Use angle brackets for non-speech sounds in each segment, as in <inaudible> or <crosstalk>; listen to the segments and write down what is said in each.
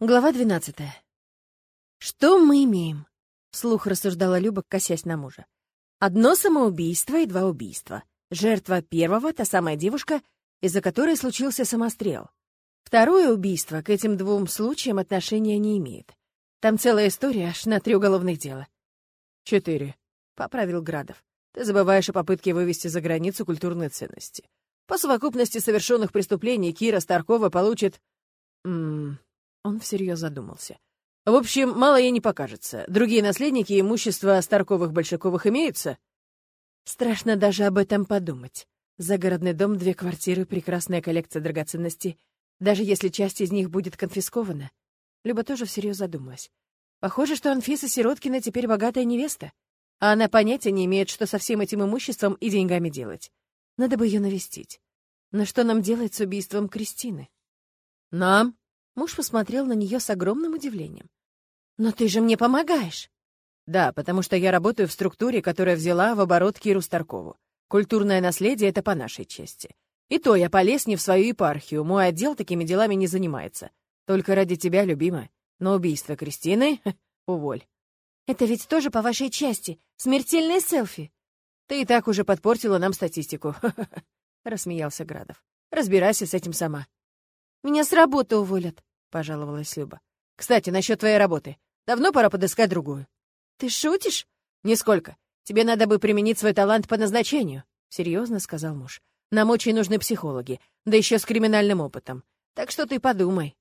Глава 12. Что мы имеем? Вслух рассуждала Люба, косясь на мужа. Одно самоубийство и два убийства. Жертва первого — та самая девушка, из-за которой случился самострел. Второе убийство к этим двум случаям отношения не имеет. Там целая история аж на три уголовных дела. «Четыре», — поправил Градов. «Ты забываешь о попытке вывести за границу культурные ценности. По совокупности совершенных преступлений Кира Старкова получит...» он всерьез задумался. В общем, мало ей не покажется. Другие наследники имущества Старковых-Большаковых имеются? Страшно даже об этом подумать. Загородный дом, две квартиры, прекрасная коллекция драгоценностей. Даже если часть из них будет конфискована. Люба тоже всерьез задумалась. Похоже, что Анфиса Сироткина теперь богатая невеста. А она понятия не имеет, что со всем этим имуществом и деньгами делать. Надо бы ее навестить. Но что нам делать с убийством Кристины? Нам? Муж посмотрел на нее с огромным удивлением. «Но ты же мне помогаешь!» «Да, потому что я работаю в структуре, которая взяла в оборот Киру Старкову. Культурное наследие — это по нашей части. И то я полез не в свою епархию, мой отдел такими делами не занимается. Только ради тебя, любимая. Но убийство Кристины — уволь». «Это ведь тоже по вашей части. Смертельные селфи». «Ты и так уже подпортила нам статистику», — <laughs> рассмеялся Градов. «Разбирайся с этим сама». «Меня с работы уволят», — пожаловалась Люба. «Кстати, насчет твоей работы. Давно пора подыскать другую». «Ты шутишь?» «Нисколько. Тебе надо бы применить свой талант по назначению», — серьезно сказал муж. «Нам очень нужны психологи, да еще с криминальным опытом. Так что ты подумай».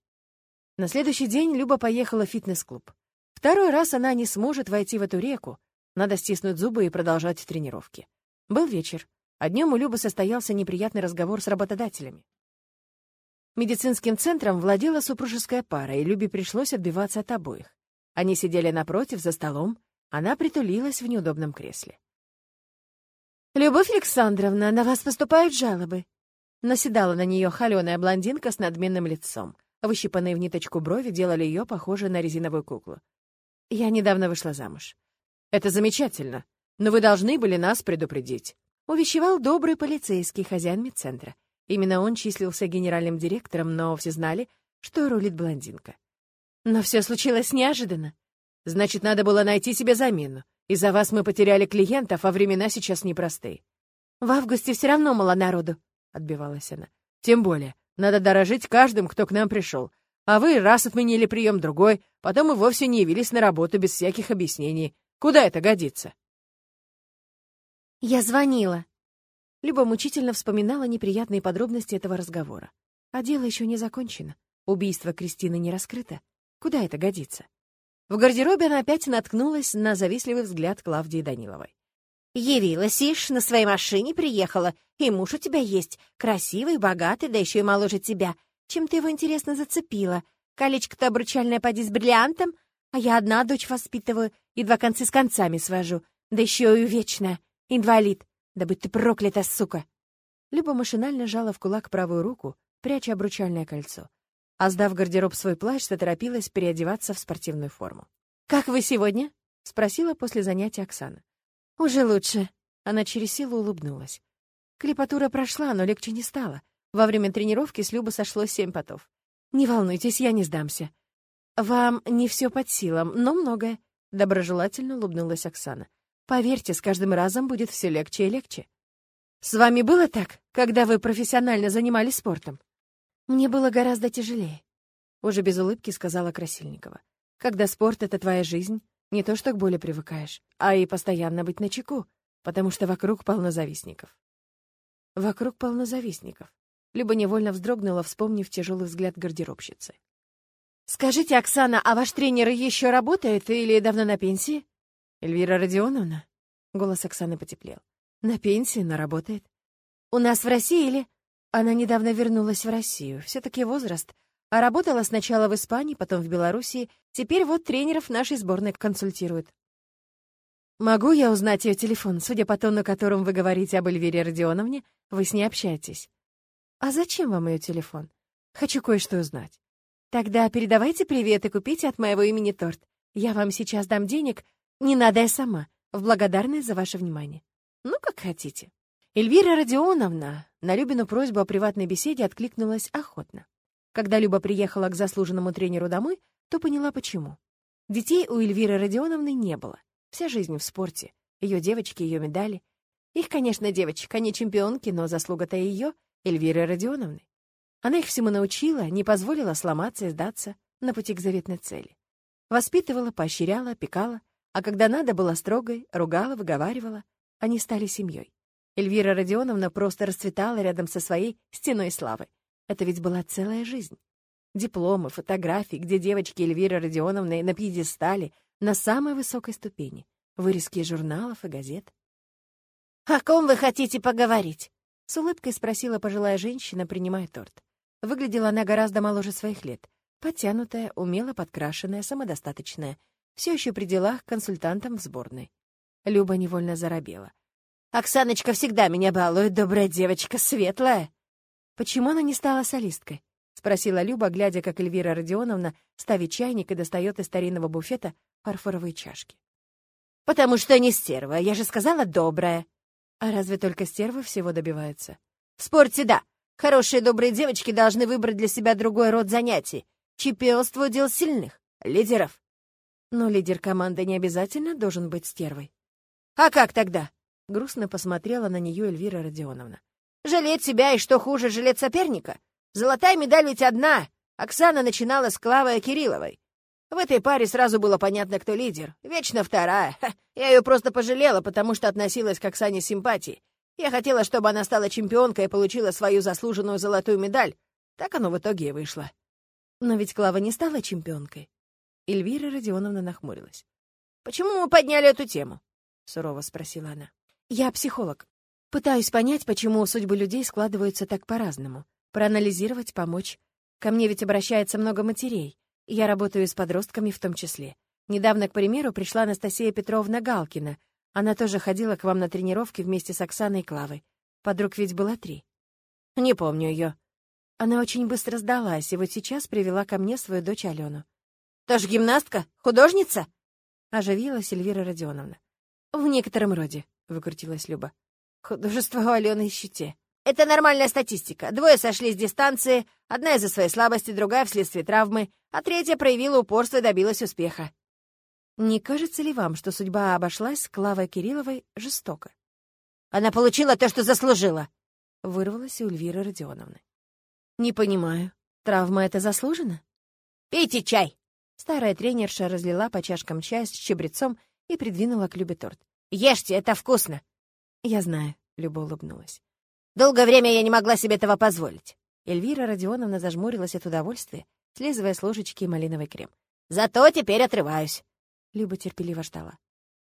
На следующий день Люба поехала в фитнес-клуб. Второй раз она не сможет войти в эту реку. Надо стиснуть зубы и продолжать тренировки. Был вечер, а днем у Любы состоялся неприятный разговор с работодателями. Медицинским центром владела супружеская пара, и Любе пришлось отбиваться от обоих. Они сидели напротив, за столом, она притулилась в неудобном кресле. «Любовь Александровна, на вас поступают жалобы». Наседала на нее холеная блондинка с надменным лицом. Выщипанные в ниточку брови делали ее похожей на резиновую куклу. «Я недавно вышла замуж». «Это замечательно, но вы должны были нас предупредить», — увещевал добрый полицейский хозяин медцентра. Именно он числился генеральным директором, но все знали, что рулит блондинка. Но все случилось неожиданно. Значит, надо было найти себе замену. Из-за вас мы потеряли клиентов, а времена сейчас непростые. В августе все равно мало народу, — отбивалась она. Тем более, надо дорожить каждым, кто к нам пришел. А вы раз отменили прием другой, потом и вовсе не явились на работу без всяких объяснений. Куда это годится? Я звонила, Люба мучительно вспоминала неприятные подробности этого разговора. А дело еще не закончено. Убийство Кристины не раскрыто. Куда это годится? В гардеробе она опять наткнулась на завистливый взгляд Клавдии Даниловой. «Явилась, ишь, на своей машине приехала, и муж у тебя есть, красивый, богатый, да еще и моложе тебя. Чем ты его, интересно, зацепила? Колечко-то обручальное поди с бриллиантом, а я одна дочь воспитываю и два концы с концами свожу, да еще и вечная, инвалид. Да быть ты проклята, сука!» Люба машинально жала в кулак правую руку, пряча обручальное кольцо. А сдав гардероб свой плащ, заторопилась переодеваться в спортивную форму. «Как вы сегодня?» — спросила после занятия Оксана. «Уже лучше». Она через силу улыбнулась. Клипатура прошла, но легче не стало. Во время тренировки с Любы сошло семь потов. «Не волнуйтесь, я не сдамся». «Вам не все под силам, но многое», — доброжелательно улыбнулась Оксана. Поверьте, с каждым разом будет все легче и легче. С вами было так, когда вы профессионально занимались спортом? Мне было гораздо тяжелее. Уже без улыбки сказала Красильникова. Когда спорт — это твоя жизнь, не то что к боли привыкаешь, а и постоянно быть начеку, потому что вокруг полно завистников. Вокруг полно завистников. Люба невольно вздрогнула, вспомнив тяжелый взгляд гардеробщицы. «Скажите, Оксана, а ваш тренер еще работает или давно на пенсии?» «Эльвира Родионовна?» Голос Оксаны потеплел. «На пенсии, но работает. У нас в России или...» Она недавно вернулась в Россию. Все-таки возраст. А работала сначала в Испании, потом в Белоруссии. Теперь вот тренеров нашей сборной консультирует. «Могу я узнать ее телефон? Судя по тону, которым вы говорите об Эльвире Родионовне, вы с ней общаетесь». «А зачем вам ее телефон? Хочу кое-что узнать». «Тогда передавайте привет и купите от моего имени торт. Я вам сейчас дам денег, не надо я сама, в благодарность за ваше внимание. Ну, как хотите. Эльвира Родионовна на Любину просьбу о приватной беседе откликнулась охотно. Когда Люба приехала к заслуженному тренеру домой, то поняла, почему. Детей у Эльвиры Родионовны не было. Вся жизнь в спорте. Ее девочки, ее медали. Их, конечно, девочек, они чемпионки, но заслуга-то ее, Эльвиры Родионовны. Она их всему научила, не позволила сломаться и сдаться на пути к заветной цели. Воспитывала, поощряла, опекала, а когда надо, была строгой, ругала, выговаривала. Они стали семьей. Эльвира Родионовна просто расцветала рядом со своей стеной славы. Это ведь была целая жизнь. Дипломы, фотографии, где девочки Эльвиры Родионовны на пьедестале, на самой высокой ступени, вырезки журналов и газет. «О ком вы хотите поговорить?» — с улыбкой спросила пожилая женщина, принимая торт. Выглядела она гораздо моложе своих лет. Подтянутая, умело подкрашенная, самодостаточная. Все еще при делах консультантом в сборной. Люба невольно заробела. «Оксаночка всегда меня балует, добрая девочка, светлая!» «Почему она не стала солисткой?» — спросила Люба, глядя, как Эльвира Родионовна ставит чайник и достает из старинного буфета фарфоровые чашки. «Потому что не стерва, я же сказала добрая!» А разве только стервы всего добиваются? В спорте — да. Хорошие добрые девочки должны выбрать для себя другой род занятий. Чемпионство — дел сильных, лидеров. Но лидер команды не обязательно должен быть стервой. А как тогда? Грустно посмотрела на нее Эльвира Родионовна. Жалеть себя и что хуже, жалеть соперника? Золотая медаль ведь одна. Оксана начинала с Клавой Кирилловой. В этой паре сразу было понятно, кто лидер. Вечно вторая. Ха, я ее просто пожалела, потому что относилась к Оксане с симпатией. Я хотела, чтобы она стала чемпионкой и получила свою заслуженную золотую медаль. Так оно в итоге и вышло. Но ведь Клава не стала чемпионкой. Эльвира Родионовна нахмурилась. «Почему мы подняли эту тему?» — сурово спросила она. «Я психолог. Пытаюсь понять, почему судьбы людей складываются так по-разному. Проанализировать, помочь. Ко мне ведь обращается много матерей. Я работаю с подростками в том числе. Недавно, к примеру, пришла Анастасия Петровна Галкина. Она тоже ходила к вам на тренировки вместе с Оксаной и Клавой. Подруг ведь было три. Не помню ее. Она очень быстро сдалась, и вот сейчас привела ко мне свою дочь Алену. «Тоже гимнастка? Художница?» Оживилась Эльвира Родионовна. «В некотором роде», — выкрутилась Люба. «Художество у Алены ищите». Это нормальная статистика. Двое сошли с дистанции, одна из-за своей слабости, другая вследствие травмы, а третья проявила упорство и добилась успеха. Не кажется ли вам, что судьба обошлась с Клавой Кирилловой жестоко? Она получила то, что заслужила, — вырвалась у Эльвиры Родионовны. Не понимаю, травма это заслужена? Пейте чай! Старая тренерша разлила по чашкам чай с чабрецом и придвинула к Любе торт. Ешьте, это вкусно! Я знаю, — Люба улыбнулась. Долгое время я не могла себе этого позволить. Эльвира Родионовна зажмурилась от удовольствия, слизывая с ложечки малиновый крем. Зато теперь отрываюсь. Люба терпеливо ждала.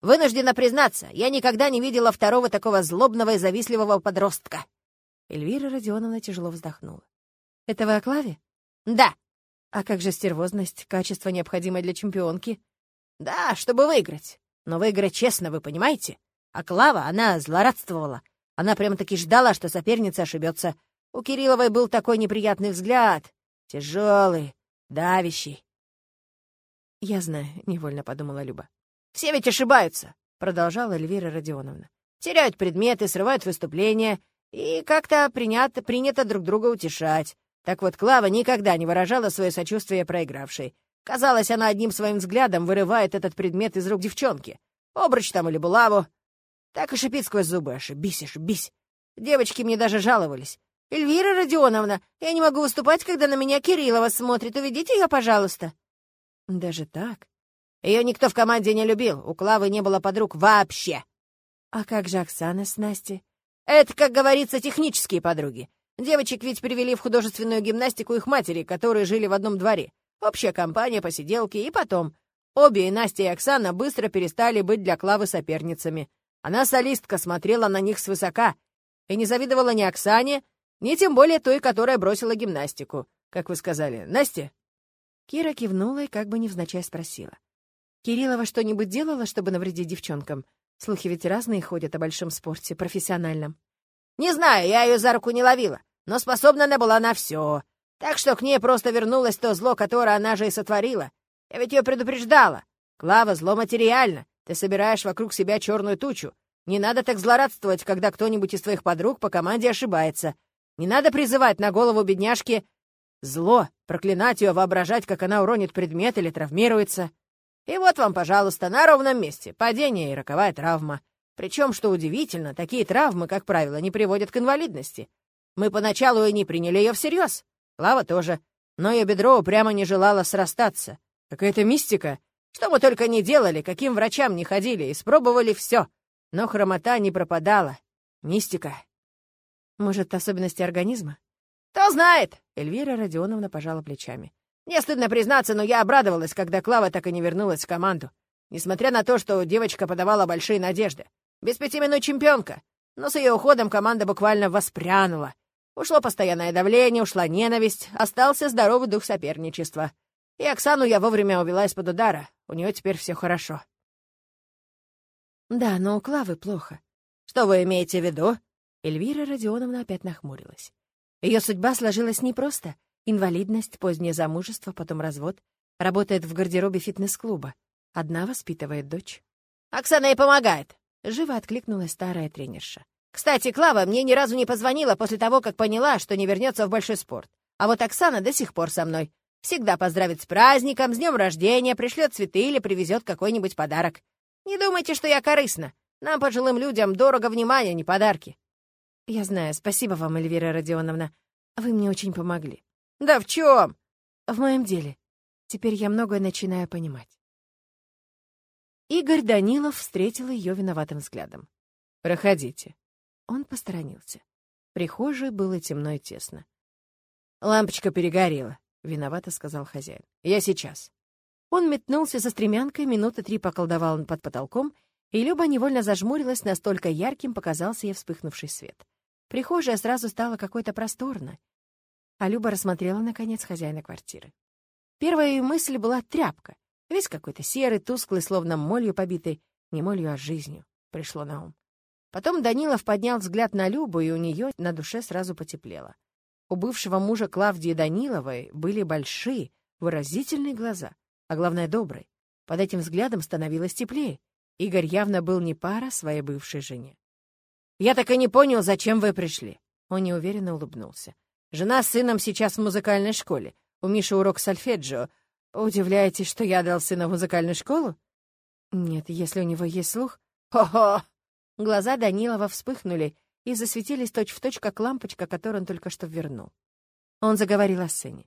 Вынуждена признаться, я никогда не видела второго такого злобного и завистливого подростка. Эльвира Родионовна тяжело вздохнула. Это вы о Клаве? Да. А как же стервозность, качество, необходимое для чемпионки? Да, чтобы выиграть. Но выиграть честно, вы понимаете? А Клава, она злорадствовала. Она прямо-таки ждала, что соперница ошибется. У Кирилловой был такой неприятный взгляд. Тяжелый, давящий. «Я знаю», — невольно подумала Люба. «Все ведь ошибаются», — продолжала Эльвира Родионовна. «Теряют предметы, срывают выступления, и как-то принято, принято друг друга утешать. Так вот, Клава никогда не выражала свое сочувствие проигравшей. Казалось, она одним своим взглядом вырывает этот предмет из рук девчонки. Обруч там или булаву. Так и шипит сквозь зубы. Ошибись, ошибись. Девочки мне даже жаловались. «Эльвира Родионовна, я не могу выступать, когда на меня Кириллова смотрит. Уведите ее, пожалуйста». «Даже так?» Ее никто в команде не любил. У Клавы не было подруг вообще. «А как же Оксана с Настей?» «Это, как говорится, технические подруги. Девочек ведь привели в художественную гимнастику их матери, которые жили в одном дворе. Общая компания, посиделки и потом. Обе, и Настя, и Оксана, быстро перестали быть для Клавы соперницами. Она, солистка, смотрела на них свысока и не завидовала ни Оксане, ни тем более той, которая бросила гимнастику, как вы сказали. Настя?» Кира кивнула и как бы невзначай спросила. «Кириллова что-нибудь делала, чтобы навредить девчонкам? Слухи ведь разные ходят о большом спорте, профессиональном». «Не знаю, я ее за руку не ловила, но способна она была на все. Так что к ней просто вернулось то зло, которое она же и сотворила. Я ведь ее предупреждала. Клава, зло материально. Ты собираешь вокруг себя черную тучу. Не надо так злорадствовать, когда кто-нибудь из твоих подруг по команде ошибается. Не надо призывать на голову бедняжки Зло, проклинать ее, воображать, как она уронит предмет или травмируется. И вот вам, пожалуйста, на ровном месте падение и роковая травма. Причем, что удивительно, такие травмы, как правило, не приводят к инвалидности. Мы поначалу и не приняли ее всерьез. Клава тоже. Но ее бедро прямо не желало срастаться. Какая-то мистика. Что мы только не делали, каким врачам не ходили, испробовали все. Но хромота не пропадала. Мистика. Может, особенности организма? Кто знает? Эльвира Родионовна пожала плечами. Мне стыдно признаться, но я обрадовалась, когда Клава так и не вернулась в команду. Несмотря на то, что девочка подавала большие надежды. Без пяти минут чемпионка. Но с ее уходом команда буквально воспрянула. Ушло постоянное давление, ушла ненависть, остался здоровый дух соперничества. И Оксану я вовремя увела из-под удара. У нее теперь все хорошо. Да, но у Клавы плохо. Что вы имеете в виду? Эльвира Родионовна опять нахмурилась. Ее судьба сложилась непросто. Инвалидность, позднее замужество, потом развод. Работает в гардеробе фитнес-клуба. Одна воспитывает дочь. «Оксана ей помогает!» — живо откликнулась старая тренерша. «Кстати, Клава мне ни разу не позвонила после того, как поняла, что не вернется в большой спорт. А вот Оксана до сих пор со мной. Всегда поздравит с праздником, с днем рождения, пришлет цветы или привезет какой-нибудь подарок. Не думайте, что я корыстна. Нам, пожилым людям, дорого внимание, не подарки. Я знаю. Спасибо вам, Эльвира Родионовна. Вы мне очень помогли. Да в чем? В моем деле. Теперь я многое начинаю понимать. Игорь Данилов встретил ее виноватым взглядом. «Проходите». Он посторонился. В прихожей было темно и тесно. «Лампочка перегорела», — виновато сказал хозяин. «Я сейчас». Он метнулся за стремянкой, минуты три поколдовал под потолком, и Люба невольно зажмурилась, настолько ярким показался ей вспыхнувший свет. Прихожая сразу стала какой-то просторной. А Люба рассмотрела, наконец, хозяина квартиры. Первая ее мысль была тряпка. Весь какой-то серый, тусклый, словно молью побитый. Не молью, а жизнью, пришло на ум. Потом Данилов поднял взгляд на Любу, и у нее на душе сразу потеплело. У бывшего мужа Клавдии Даниловой были большие, выразительные глаза, а главное, добрые. Под этим взглядом становилось теплее. Игорь явно был не пара своей бывшей жене. «Я так и не понял, зачем вы пришли». Он неуверенно улыбнулся. «Жена с сыном сейчас в музыкальной школе. У Миши урок сольфеджио. Удивляетесь, что я дал сына в музыкальную школу?» «Нет, если у него есть слух...» «Хо-хо!» Глаза Данилова вспыхнули, и засветились точь-в-точь, как лампочка, которую он только что вернул. Он заговорил о сыне.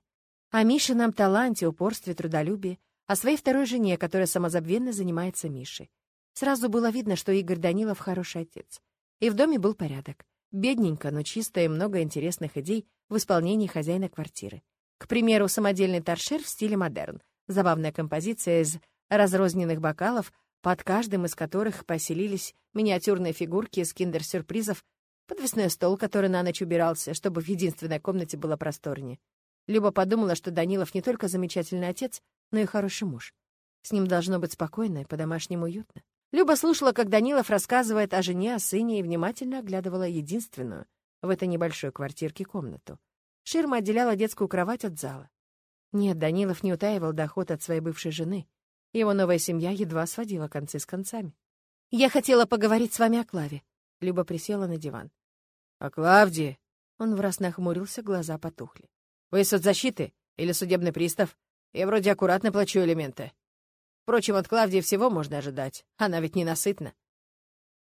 О Мишином таланте, упорстве, трудолюбии, о своей второй жене, которая самозабвенно занимается Мишей. Сразу было видно, что Игорь Данилов хороший отец. И в доме был порядок. Бедненько, но чисто и много интересных идей в исполнении хозяина квартиры. К примеру, самодельный торшер в стиле модерн. Забавная композиция из разрозненных бокалов, под каждым из которых поселились миниатюрные фигурки из киндер-сюрпризов подвесной стол, который на ночь убирался, чтобы в единственной комнате было просторнее. Люба подумала, что Данилов не только замечательный отец, но и хороший муж. С ним должно быть спокойно и по-домашнему уютно. Люба слушала, как Данилов рассказывает о жене, о сыне и внимательно оглядывала единственную в этой небольшой квартирке комнату. Ширма отделяла детскую кровать от зала. Нет, Данилов не утаивал доход от своей бывшей жены. Его новая семья едва сводила концы с концами. «Я хотела поговорить с вами о Клаве», Люба присела на диван. «А Клавдия?» Он враз нахмурился, глаза потухли. «Вы соцзащиты или судебный пристав? Я вроде аккуратно плачу элементы. Впрочем, от Клавдии всего можно ожидать. Она ведь ненасытна».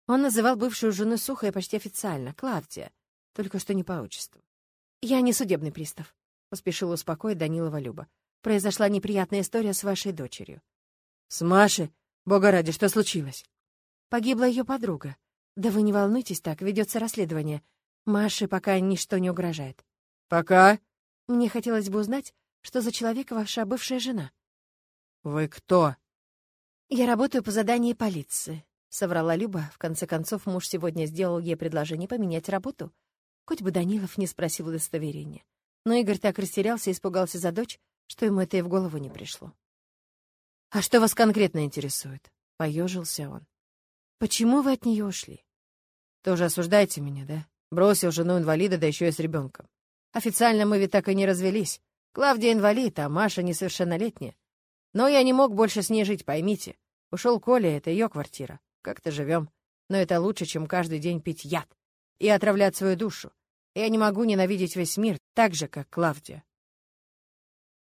Он называл бывшую жену сухо и почти официально, Клавдия, только что не по отчеству. «Я не судебный пристав», — поспешила успокоить Данилова Люба. «Произошла неприятная история с вашей дочерью». «С Машей? Бога ради, что случилось?» Погибла ее подруга. Да вы не волнуйтесь так, ведется расследование. Маше пока ничто не угрожает. Пока? Мне хотелось бы узнать, что за человек ваша бывшая жена. Вы кто? Я работаю по заданию полиции, соврала Люба. В конце концов, муж сегодня сделал ей предложение поменять работу. Хоть бы Данилов не спросил удостоверения. Но Игорь так растерялся и испугался за дочь, что ему это и в голову не пришло. «А что вас конкретно интересует?» — поежился он. Почему вы от нее ушли? Тоже осуждаете меня, да? Бросил жену инвалида, да еще и с ребенком. Официально мы ведь так и не развелись. Клавдия инвалид, а Маша несовершеннолетняя. Но я не мог больше с ней жить, поймите. Ушел Коля, это ее квартира. Как-то живем. Но это лучше, чем каждый день пить яд и отравлять свою душу. Я не могу ненавидеть весь мир так же, как Клавдия.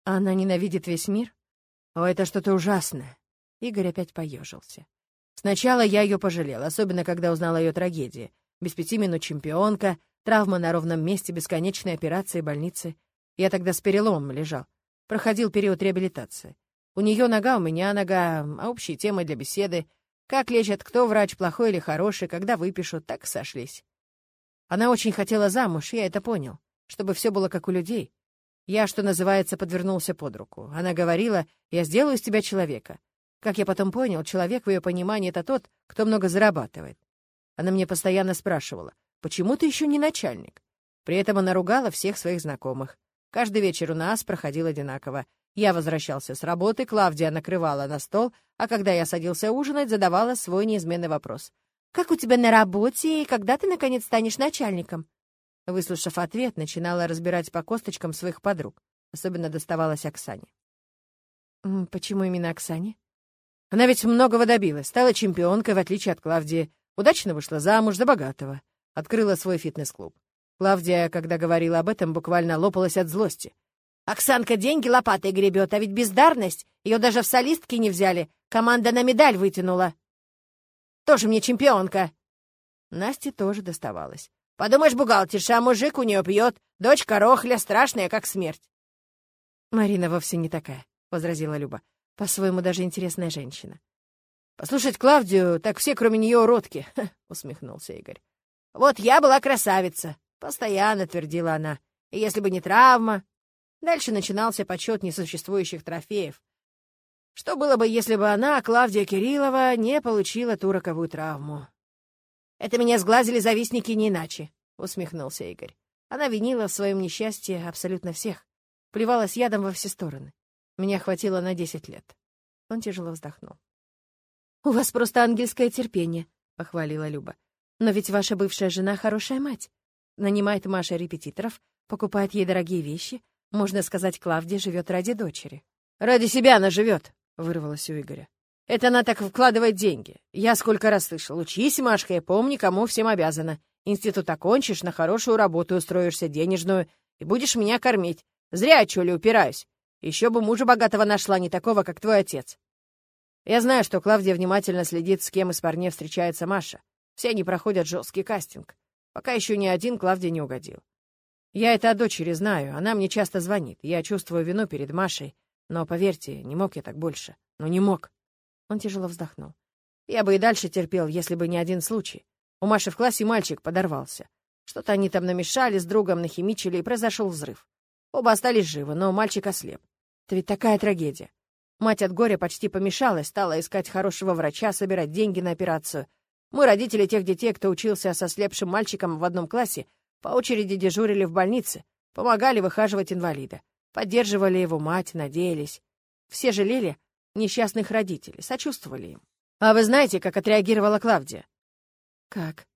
Она ненавидит весь мир? О, это что-то ужасное. Игорь опять поежился. Сначала я ее пожалел, особенно когда узнал о ее трагедии. Без пяти минут чемпионка, травма на ровном месте, бесконечные операции, больницы. Я тогда с переломом лежал. Проходил период реабилитации. У нее нога, у меня нога, а общие темы для беседы. Как лечат, кто врач, плохой или хороший, когда выпишут, так сошлись. Она очень хотела замуж, я это понял, чтобы все было как у людей. Я, что называется, подвернулся под руку. Она говорила, я сделаю из тебя человека. Как я потом понял, человек в ее понимании — это тот, кто много зарабатывает. Она мне постоянно спрашивала, почему ты еще не начальник? При этом она ругала всех своих знакомых. Каждый вечер у нас проходил одинаково. Я возвращался с работы, Клавдия накрывала на стол, а когда я садился ужинать, задавала свой неизменный вопрос. «Как у тебя на работе и когда ты, наконец, станешь начальником?» Выслушав ответ, начинала разбирать по косточкам своих подруг. Особенно доставалась Оксане. «Почему именно Оксане?» «Она ведь многого добилась. Стала чемпионкой, в отличие от Клавдии. Удачно вышла замуж за богатого. Открыла свой фитнес-клуб. Клавдия, когда говорила об этом, буквально лопалась от злости. Оксанка деньги лопатой гребет, а ведь бездарность. Ее даже в солистки не взяли. Команда на медаль вытянула. Тоже мне чемпионка. Насте тоже доставалось. Подумаешь, бухгалтерша, а мужик у нее пьет. Дочка рохля, страшная, как смерть. Марина вовсе не такая, — возразила Люба. По-своему, даже интересная женщина. «Послушать Клавдию, так все, кроме нее, уродки», <laughs> — усмехнулся Игорь. «Вот я была красавица», — постоянно твердила она. «И если бы не травма, Дальше начинался подсчет несуществующих трофеев. Что было бы, если бы она, Клавдия Кириллова, не получила ту роковую травму? «Это меня сглазили завистники не иначе», — усмехнулся Игорь. Она винила в своем несчастье абсолютно всех. Плевалась ядом во все стороны. Меня хватило на десять лет. Он тяжело вздохнул. «У вас просто ангельское терпение», — похвалила Люба. «Но ведь ваша бывшая жена хорошая мать. Нанимает Маше репетиторов, покупает ей дорогие вещи, можно сказать, Клавдия живет ради дочери. «Ради себя она живет», — вырвалось у Игоря. «Это она так вкладывает деньги. Я сколько раз слышал. Учись, Машка, и помни, кому всем обязана. Институт окончишь, на хорошую работу устроишься, денежную, и будешь меня кормить. Зря, чё ли, упираюсь. Еще бы мужа богатого нашла, не такого, как твой отец. Я знаю, что Клавдия внимательно следит, с кем из парней встречается Маша. Все они проходят жесткий кастинг. Пока еще ни один Клавдия не угодил. Я это о дочери знаю, она мне часто звонит. Я чувствую вину перед Машей, но, поверьте, не мог я так больше. Ну, не мог. Он тяжело вздохнул. Я бы и дальше терпел, если бы не один случай. У Маши в классе мальчик подорвался. Что-то они там намешали, с другом нахимичили, и произошел взрыв. Оба остались живы, но мальчик ослеп. Это ведь такая трагедия. Мать от горя почти помешалась, стала искать хорошего врача, собирать деньги на операцию. Мы, родители тех детей, кто учился со слепшим мальчиком в одном классе, по очереди дежурили в больнице, помогали выхаживать инвалида, поддерживали его мать, надеялись. Все жалели несчастных родителей, сочувствовали им. А вы знаете, как отреагировала Клавдия? Как?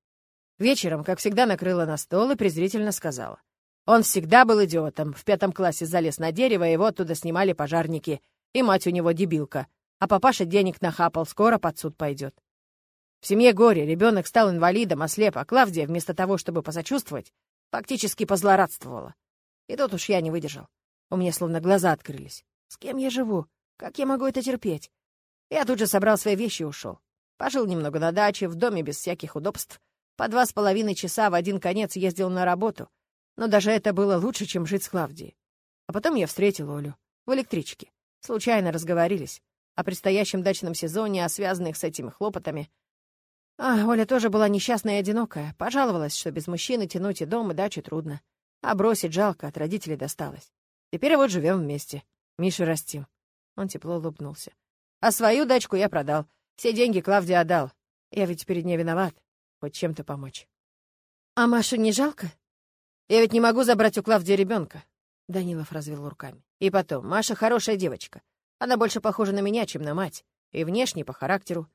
Вечером, как всегда, накрыла на стол и презрительно сказала. Он всегда был идиотом. В пятом классе залез на дерево, его оттуда снимали пожарники. И мать у него дебилка. А папаша денег нахапал, скоро под суд пойдет. В семье горе, ребенок стал инвалидом, ослеп, а Клавдия, вместо того, чтобы посочувствовать, фактически позлорадствовала. И тут уж я не выдержал. У меня словно глаза открылись. С кем я живу? Как я могу это терпеть? Я тут же собрал свои вещи и ушел. Пожил немного на даче, в доме без всяких удобств. По два с половиной часа в один конец ездил на работу. Но даже это было лучше, чем жить с Клавдией. А потом я встретил Олю. В электричке. Случайно разговорились. О предстоящем дачном сезоне, о связанных с этими хлопотами — а, Оля тоже была несчастная и одинокая. Пожаловалась, что без мужчины тянуть и дом, и дачу трудно. А бросить жалко, от родителей досталось. Теперь вот живем вместе. Мишу растим. Он тепло улыбнулся. А свою дачку я продал. Все деньги Клавдия отдал. Я ведь перед ней виноват. Хоть чем-то помочь. А Машу не жалко? Я ведь не могу забрать у Клавдии ребенка. Данилов развел руками. И потом, Маша хорошая девочка. Она больше похожа на меня, чем на мать. И внешне, по характеру.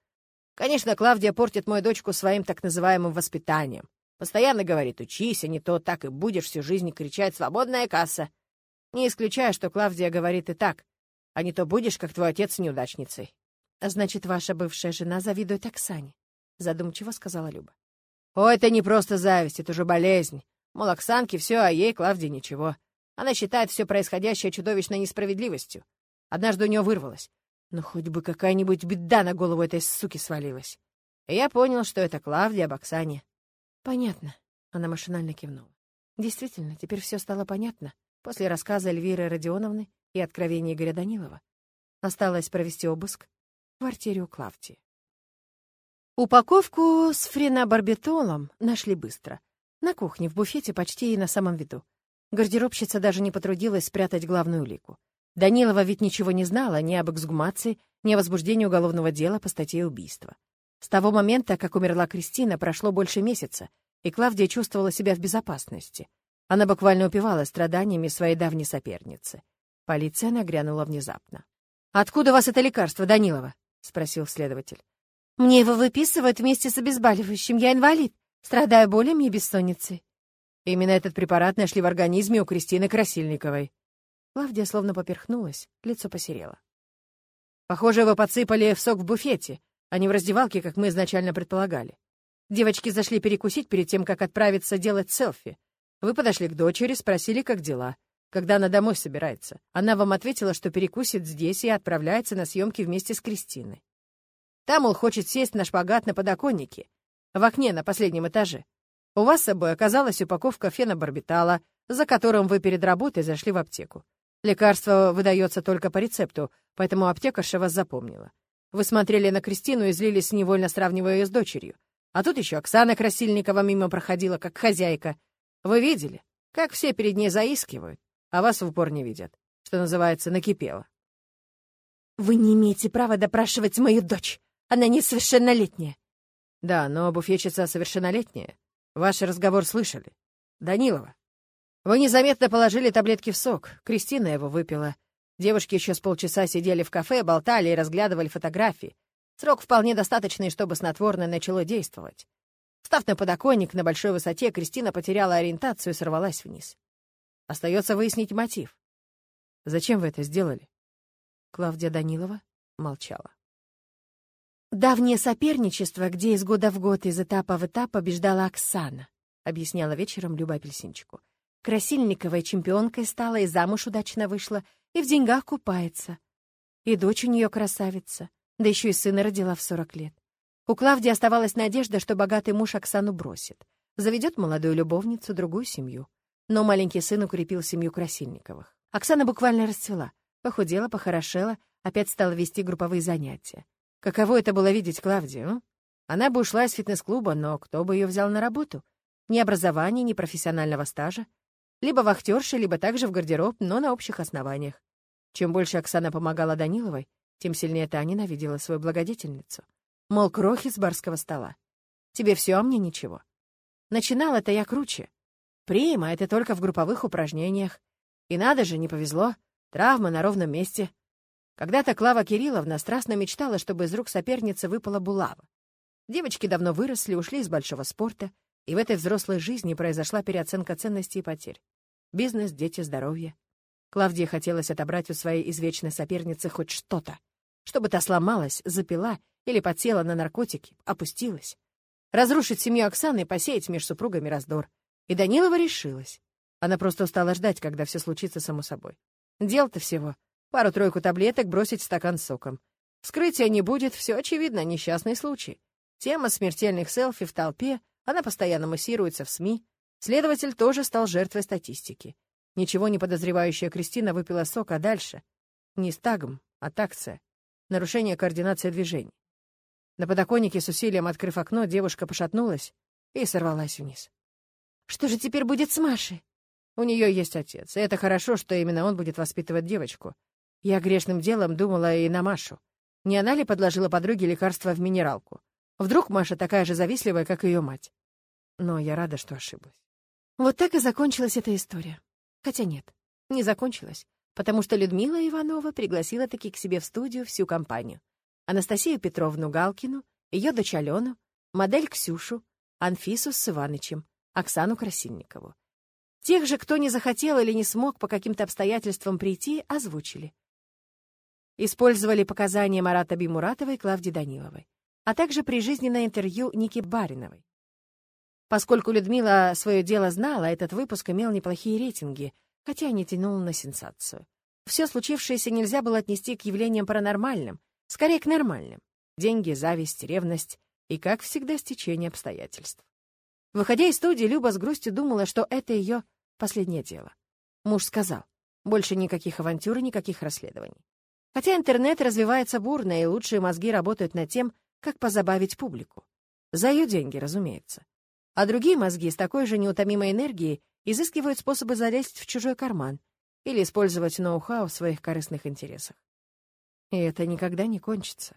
Конечно, Клавдия портит мою дочку своим так называемым воспитанием. Постоянно говорит, учись, а не то так и будешь всю жизнь кричать «свободная касса». Не исключая, что Клавдия говорит и так, а не то будешь, как твой отец, неудачницей. «А значит, ваша бывшая жена завидует Оксане», — задумчиво сказала Люба. «О, это не просто зависть, это уже болезнь. Мол, Оксанке все, а ей, Клавдии, ничего. Она считает все происходящее чудовищной несправедливостью. Однажды у нее вырвалось. Ну, хоть бы какая-нибудь беда на голову этой суки свалилась. И я понял, что это Клавдия об Оксане. Понятно. Она машинально кивнула. Действительно, теперь все стало понятно. После рассказа Эльвиры Родионовны и откровения Игоря Данилова. Осталось провести обыск в квартире у Клавдии. Упаковку с френобарбитолом нашли быстро. На кухне, в буфете, почти и на самом виду. Гардеробщица даже не потрудилась спрятать главную улику. Данилова ведь ничего не знала ни об эксгумации, ни о возбуждении уголовного дела по статье убийства. С того момента, как умерла Кристина, прошло больше месяца, и Клавдия чувствовала себя в безопасности. Она буквально упивала страданиями своей давней соперницы. Полиция нагрянула внезапно. «Откуда у вас это лекарство, Данилова?» — спросил следователь. «Мне его выписывают вместе с обезболивающим. Я инвалид, страдаю болями и бессонницей». Именно этот препарат нашли в организме у Кристины Красильниковой. Клавдия словно поперхнулась, лицо посерело. «Похоже, вы подсыпали в сок в буфете, а не в раздевалке, как мы изначально предполагали. Девочки зашли перекусить перед тем, как отправиться делать селфи. Вы подошли к дочери, спросили, как дела, когда она домой собирается. Она вам ответила, что перекусит здесь и отправляется на съемки вместе с Кристиной. Там, мол, хочет сесть на шпагат на подоконнике, в окне на последнем этаже. У вас с собой оказалась упаковка фенобарбитала, за которым вы перед работой зашли в аптеку. Лекарство выдается только по рецепту, поэтому аптекарша вас запомнила. Вы смотрели на Кристину и злились, невольно сравнивая ее с дочерью. А тут еще Оксана Красильникова мимо проходила, как хозяйка. Вы видели, как все перед ней заискивают, а вас в упор не видят, что называется, накипело. «Вы не имеете права допрашивать мою дочь. Она несовершеннолетняя». «Да, но буфетчица совершеннолетняя. Ваш разговор слышали. Данилова, вы незаметно положили таблетки в сок. Кристина его выпила. Девушки еще с полчаса сидели в кафе, болтали и разглядывали фотографии. Срок вполне достаточный, чтобы снотворное начало действовать. Став на подоконник на большой высоте, Кристина потеряла ориентацию и сорвалась вниз. Остается выяснить мотив. Зачем вы это сделали? Клавдия Данилова молчала. «Давнее соперничество, где из года в год, из этапа в этап побеждала Оксана», — объясняла вечером Люба Апельсинчику. Красильниковой чемпионкой стала, и замуж удачно вышла, и в деньгах купается. И дочь у нее красавица, да еще и сына родила в сорок лет. У Клавдии оставалась надежда, что богатый муж Оксану бросит. Заведет молодую любовницу, другую семью. Но маленький сын укрепил семью Красильниковых. Оксана буквально расцвела. Похудела, похорошела, опять стала вести групповые занятия. Каково это было видеть Клавдию? Она бы ушла из фитнес-клуба, но кто бы ее взял на работу? Ни образования, ни профессионального стажа. Либо вахтерши, либо также в гардероб, но на общих основаниях. Чем больше Оксана помогала Даниловой, тем сильнее та ненавидела свою благодетельницу. Мол, крохи с барского стола. Тебе все, а мне ничего. Начинала-то я круче. Прима — это только в групповых упражнениях. И надо же, не повезло. Травма на ровном месте. Когда-то Клава Кирилловна страстно мечтала, чтобы из рук соперницы выпала булава. Девочки давно выросли, ушли из большого спорта, и в этой взрослой жизни произошла переоценка ценностей и потерь. Бизнес, дети, здоровье. Клавдии хотелось отобрать у своей извечной соперницы хоть что-то, чтобы та сломалась, запила или подсела на наркотики, опустилась. Разрушить семью Оксаны и посеять между супругами раздор. И Данилова решилась. Она просто устала ждать, когда все случится само собой. Дел-то всего. Пару-тройку таблеток бросить в стакан с соком. Вскрытия не будет, все очевидно, несчастный случай. Тема смертельных селфи в толпе, она постоянно массируется в СМИ. Следователь тоже стал жертвой статистики. Ничего не подозревающая Кристина выпила сок, а дальше? Не стагм, а такция. Нарушение координации движений. На подоконнике с усилием открыв окно, девушка пошатнулась и сорвалась вниз. «Что же теперь будет с Машей?» У нее есть отец, и это хорошо, что именно он будет воспитывать девочку. Я грешным делом думала и на Машу. Не она ли подложила подруге лекарство в минералку? Вдруг Маша такая же завистливая, как ее мать? Но я рада, что ошиблась. Вот так и закончилась эта история. Хотя нет, не закончилась, потому что Людмила Иванова пригласила таки к себе в студию всю компанию. Анастасию Петровну Галкину, ее дочь Алену, модель Ксюшу, Анфису с Иванычем, Оксану Красильникову. Тех же, кто не захотел или не смог по каким-то обстоятельствам прийти, озвучили. Использовали показания Марата Бимуратова и Клавдии Даниловой а также прижизненное интервью Ники Бариновой. Поскольку Людмила свое дело знала, этот выпуск имел неплохие рейтинги, хотя и не тянул на сенсацию. Все случившееся нельзя было отнести к явлениям паранормальным, скорее к нормальным. Деньги, зависть, ревность и, как всегда, стечение обстоятельств. Выходя из студии, Люба с грустью думала, что это ее последнее дело. Муж сказал, больше никаких авантюр никаких расследований. Хотя интернет развивается бурно, и лучшие мозги работают над тем, как позабавить публику. За ее деньги, разумеется. А другие мозги с такой же неутомимой энергией изыскивают способы залезть в чужой карман или использовать ноу-хау в своих корыстных интересах. И это никогда не кончится.